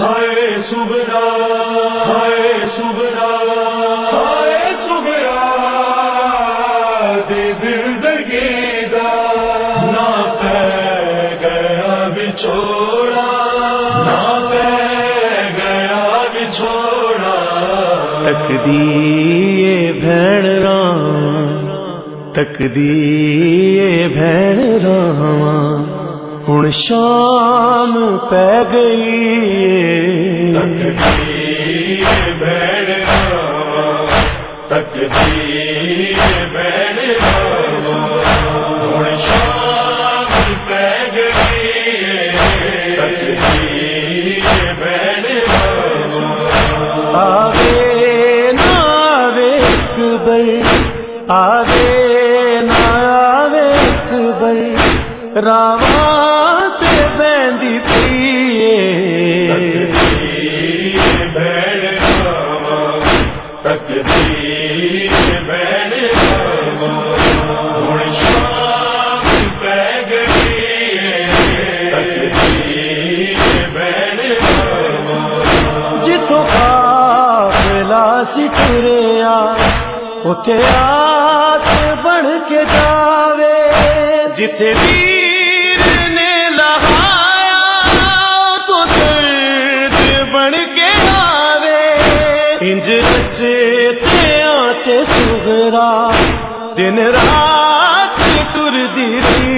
ہائے سبرا ہائے سبرا ہائے سبرا دے زندگی دا نہ پہ گیا بچھوڑا، نہ پہ گیا بچھوڑا۔ تکدی بھڑ رام تکدی بھڑ رام۔ ہوں شام پہ گئی۔ تک بیڑ شام پہ گئی بیڑ آوے نہ آوے اکبر۔ آوے نہ اتے آس بن کے جاوے جتھے ویر نے لہایا تو درد بن کے آوے انج رستے آتے سغرا دن رات ٹر دی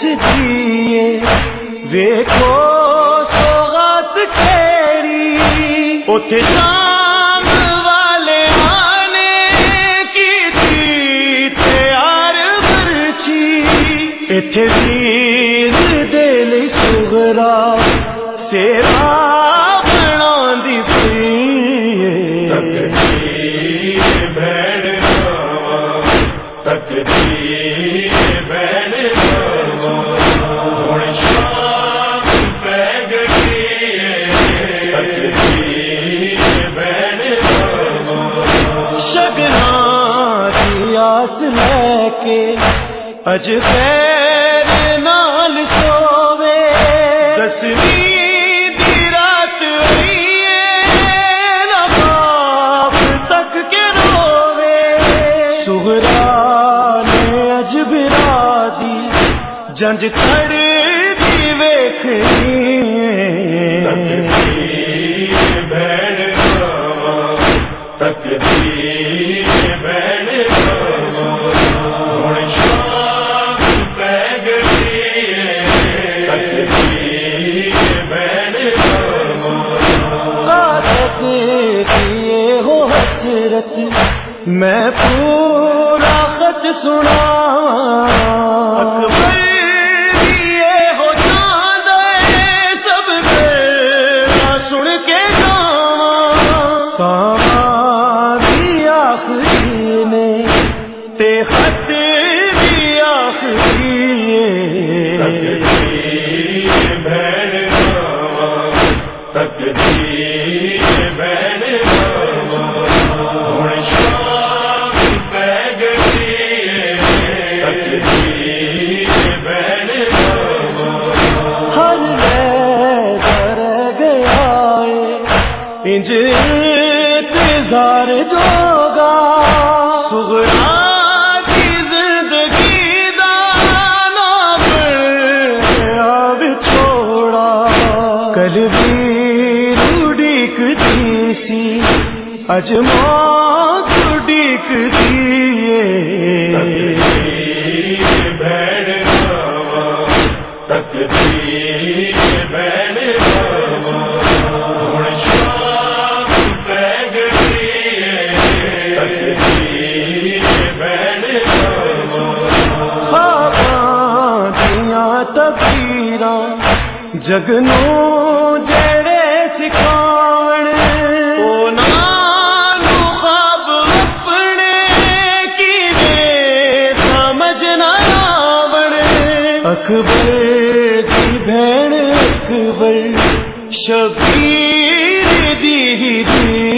تھے پہنچ جیے دیکھو سوغات کھیری۔ اتے شام والے آنے کی تھی تیار برچی اتھے ویر دل سغرا سیرا آس لے کے اج پیر نال سووے۔ دسویں دی رات ہوئی نہ باپ تک کے رووے۔ سہرا نے اج برا دی جنج کھڑی دی ویکھنی بیڑ تک بیڑ میں پورا خط سنا۔ اکبر یہ انتظار جوگا سغرا کی زندگی دانا اب چھوڑا۔ کل بھی روڈیک دیسی جگنو جڑے سکھاڑ او نانو خواب اپنے کی میں سمجھنا آوڑ اکبر دی بھین اکبر شبیر دی دی